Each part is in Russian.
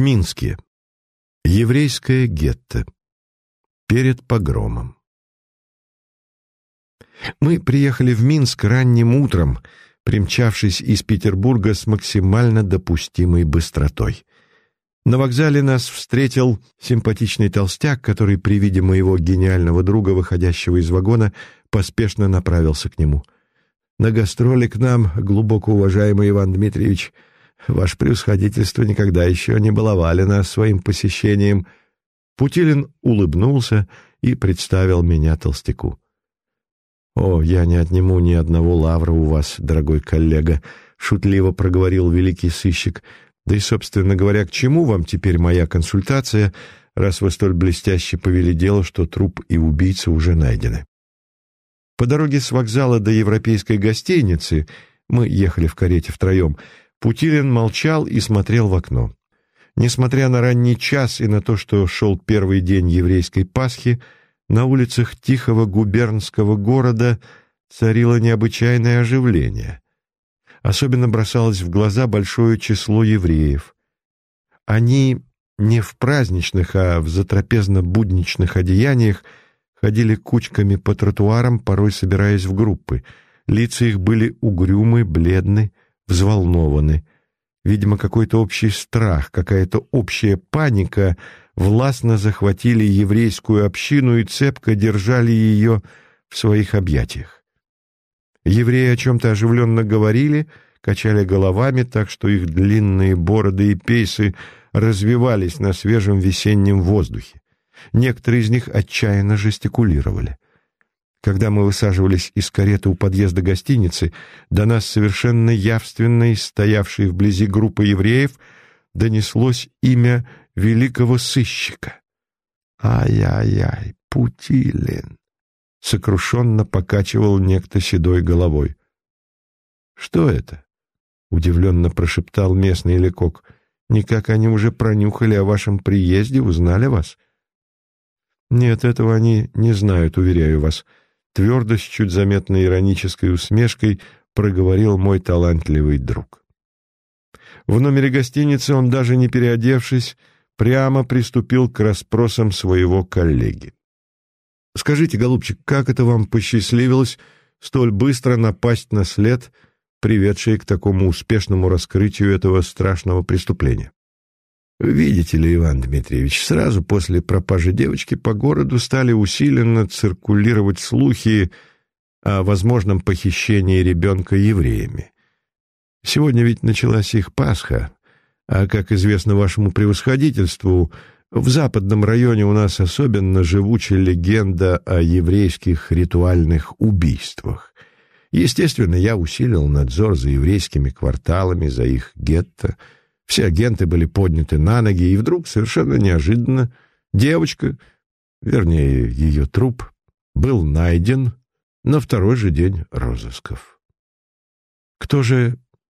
Минске. Еврейское гетто. Перед погромом. Мы приехали в Минск ранним утром, примчавшись из Петербурга с максимально допустимой быстротой. На вокзале нас встретил симпатичный толстяк, который при виде моего гениального друга, выходящего из вагона, поспешно направился к нему. «На гастроли к нам, глубоко уважаемый Иван Дмитриевич», Ваше превосходительство никогда еще не баловали нас своим посещением. Путилин улыбнулся и представил меня толстяку. «О, я не отниму ни одного лавра у вас, дорогой коллега», — шутливо проговорил великий сыщик. «Да и, собственно говоря, к чему вам теперь моя консультация, раз вы столь блестяще повели дело, что труп и убийца уже найдены?» По дороге с вокзала до европейской гостиницы мы ехали в карете втроем — Путилин молчал и смотрел в окно. Несмотря на ранний час и на то, что шел первый день еврейской Пасхи, на улицах тихого губернского города царило необычайное оживление. Особенно бросалось в глаза большое число евреев. Они не в праздничных, а в затрапезно-будничных одеяниях ходили кучками по тротуарам, порой собираясь в группы. Лица их были угрюмы, бледны, взволнованы. Видимо, какой-то общий страх, какая-то общая паника властно захватили еврейскую общину и цепко держали ее в своих объятиях. Евреи о чем-то оживленно говорили, качали головами так, что их длинные бороды и пейсы развивались на свежем весеннем воздухе. Некоторые из них отчаянно жестикулировали. Когда мы высаживались из кареты у подъезда гостиницы, до нас совершенно явственно из стоявшей вблизи группы евреев донеслось имя великого сыщика. «Ай-яй-яй, Путилин!» — сокрушенно покачивал некто седой головой. «Что это?» — удивленно прошептал местный лекок. «Никак они уже пронюхали о вашем приезде, узнали вас?» «Нет, этого они не знают, уверяю вас», твердо, с чуть заметной иронической усмешкой проговорил мой талантливый друг. В номере гостиницы он, даже не переодевшись, прямо приступил к расспросам своего коллеги. «Скажите, голубчик, как это вам посчастливилось столь быстро напасть на след, приведший к такому успешному раскрытию этого страшного преступления?» Видите ли, Иван Дмитриевич, сразу после пропажи девочки по городу стали усиленно циркулировать слухи о возможном похищении ребенка евреями. Сегодня ведь началась их Пасха, а, как известно вашему превосходительству, в западном районе у нас особенно живучая легенда о еврейских ритуальных убийствах. Естественно, я усилил надзор за еврейскими кварталами, за их гетто — все агенты были подняты на ноги, и вдруг, совершенно неожиданно, девочка, вернее, ее труп, был найден на второй же день розысков. «Кто же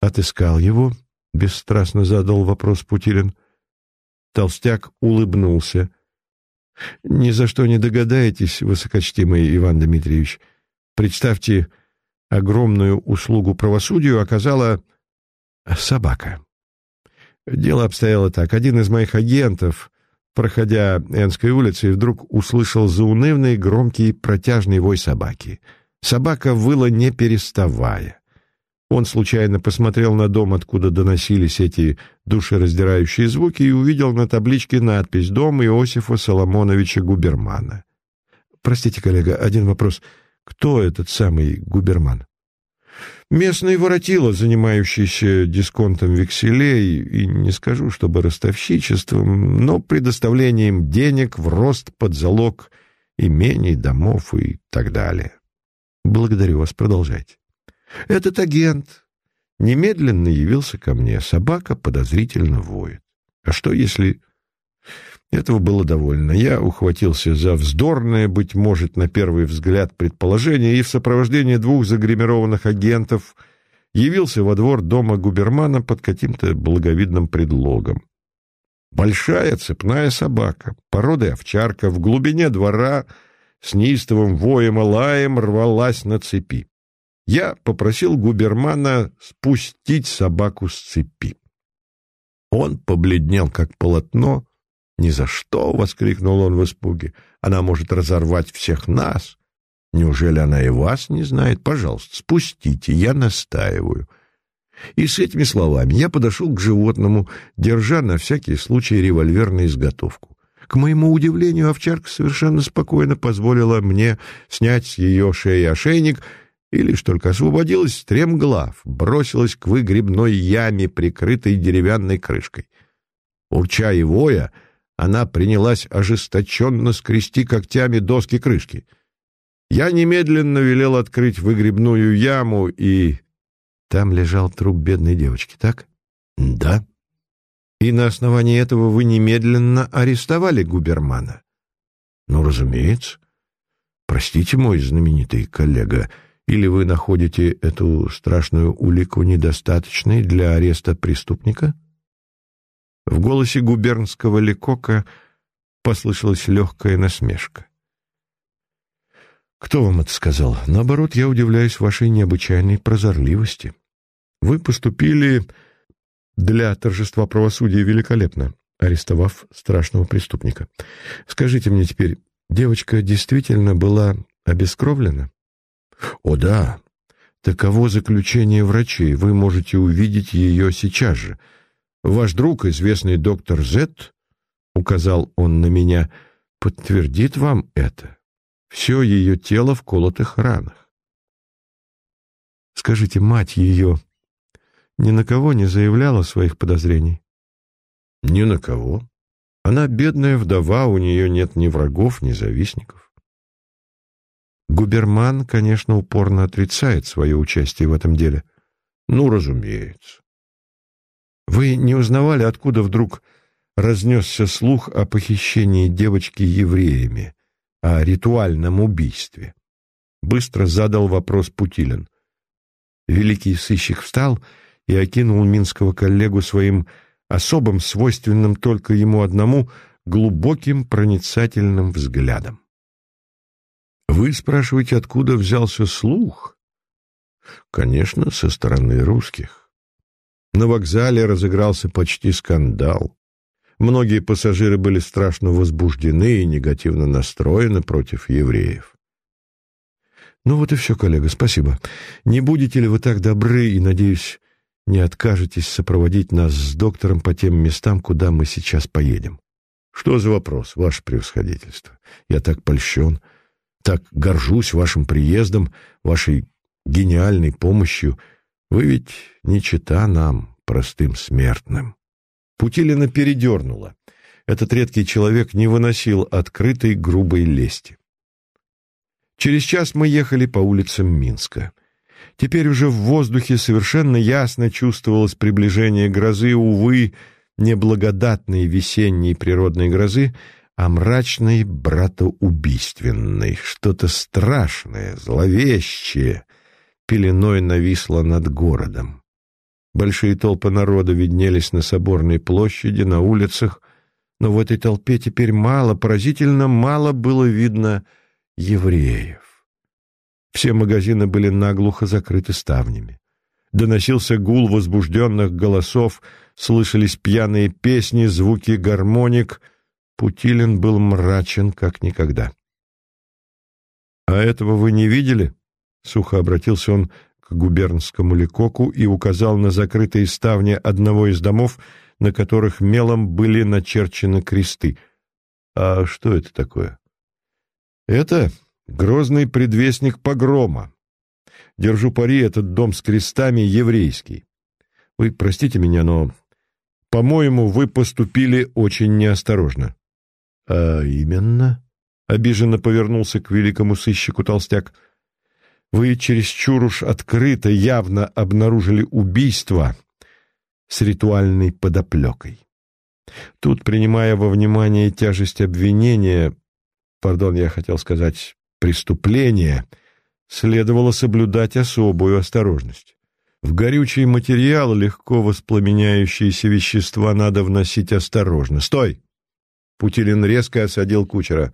отыскал его?» — бесстрастно задал вопрос Путилин. Толстяк улыбнулся. «Ни за что не догадаетесь, высокочтимый Иван Дмитриевич. Представьте, огромную услугу правосудию оказала собака». Дело обстояло так. Один из моих агентов, проходя Энской улицей, вдруг услышал заунывный, громкий, протяжный вой собаки. Собака выла не переставая. Он случайно посмотрел на дом, откуда доносились эти душераздирающие звуки, и увидел на табличке надпись «Дом Иосифа Соломоновича Губермана». Простите, коллега, один вопрос. Кто этот самый Губерман? Местный воротило, занимающийся дисконтом векселей, и не скажу, чтобы ростовщичеством, но предоставлением денег в рост под залог имений, домов и так далее. Благодарю вас, продолжайте. Этот агент немедленно явился ко мне. Собака подозрительно воет. А что, если этого было довольно. Я ухватился за вздорное, быть может, на первый взгляд, предположение и в сопровождении двух загримированных агентов явился во двор дома губермана под каким-то благовидным предлогом. Большая цепная собака, породы овчарка, в глубине двора с неистовым воем и лаем рвалась на цепи. Я попросил губермана спустить собаку с цепи. Он побледнел, как полотно. «Ни за что!» — воскликнул он в испуге. «Она может разорвать всех нас!» Неужели она и вас не знает? Пожалуйста, спустите, я настаиваю. И с этими словами я подошел к животному, держа на всякий случай револьвер на изготовку. К моему удивлению, овчарка совершенно спокойно позволила мне снять с ее шеи ошейник и лишь только освободилась, стремглав, бросилась к выгребной яме, прикрытой деревянной крышкой. Урча и воя, она принялась ожесточенно скрести когтями доски крышки. Я немедленно велел открыть выгребную яму, и... Там лежал труп бедной девочки, так? Да. И на основании этого вы немедленно арестовали губермана? Ну, разумеется. Простите, мой знаменитый коллега, — или вы находите эту страшную улику недостаточной для ареста преступника? В голосе губернского Лекока послышалась легкая насмешка. «Кто вам это сказал? Наоборот, я удивляюсь вашей необычайной прозорливости. Вы поступили для торжества правосудия великолепно, арестовав страшного преступника. Скажите мне теперь, девочка действительно была обескровлена?» О да, таково заключение врачей, вы можете увидеть ее сейчас же. Ваш друг, известный доктор Зетт, указал он на меня, подтвердит вам это. Все ее тело в колотых ранах. Скажите, мать ее ни на кого не заявляла своих подозрений? Ни на кого. Она бедная вдова, у нее нет ни врагов, ни завистников. Губерман, конечно, упорно отрицает свое участие в этом деле. Ну, разумеется. Вы не узнавали, откуда вдруг разнесся слух о похищении девочки евреями, о ритуальном убийстве? Быстро задал вопрос Путилин. Великий сыщик встал и окинул минского коллегу своим особым, свойственным только ему одному, глубоким проницательным взглядом. Вы спрашиваете, откуда взялся слух? Конечно, со стороны русских. На вокзале разыгрался почти скандал. Многие пассажиры были страшно возбуждены и негативно настроены против евреев. Ну вот и все, коллега, спасибо. Не будете ли вы так добры и, надеюсь, не откажетесь сопроводить нас с доктором по тем местам, куда мы сейчас поедем? Что за вопрос, ваше превосходительство? Я так польщен так горжусь вашим приездом, вашей гениальной помощью. Вы ведь не чита нам, простым смертным». Путилина передернула. Этот редкий человек не выносил открытой грубой лести. Через час мы ехали по улицам Минска. Теперь уже в воздухе совершенно ясно чувствовалось приближение грозы, увы, неблагодатной весенней природной грозы, а мрачной братоубийственной. Что-то страшное, зловещее пеленой нависло над городом. Большие толпы народа виднелись на Соборной площади, на улицах, но в этой толпе теперь мало, поразительно мало было видно евреев. Все магазины были наглухо закрыты ставнями. Доносился гул возбужденных голосов, слышались пьяные песни, звуки гармоник — Путилин был мрачен, как никогда. «А этого вы не видели?» — сухо обратился он к губернскому лекоку и указал на закрытые ставни одного из домов, на которых мелом были начерчены кресты. «А что это такое?» «Это грозный предвестник погрома. Держу пари, этот дом с крестами еврейский. Вы простите меня, но, по-моему, вы поступили очень неосторожно». «А именно?» — обиженно повернулся к великому сыщику толстяк. «Вы чересчур уж открыто, явно обнаружили убийство с ритуальной подоплекой. Тут, принимая во внимание тяжесть обвинения, пардон, я хотел сказать преступления, следовало соблюдать особую осторожность. В горючий материал, легко воспламеняющиеся вещества, надо вносить осторожно. «Стой!» Путилин резко осадил кучера.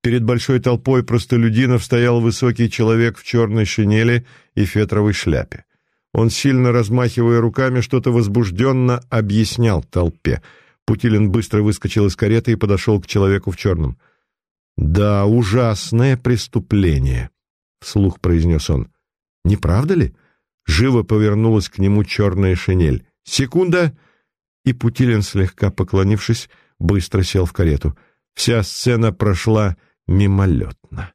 Перед большой толпой простолюдинов стоял высокий человек в черной шинели и фетровой шляпе. Он, сильно размахивая руками, что-то возбужденно объяснял толпе. Путилин быстро выскочил из кареты и подошел к человеку в черном. «Да, ужасное преступление», — вслух произнес он. «Не правда ли?» Живо повернулась к нему черная шинель. «Секунда!» И Путилин, слегка поклонившись, быстро сел в карету. Вся сцена прошла мимолетно.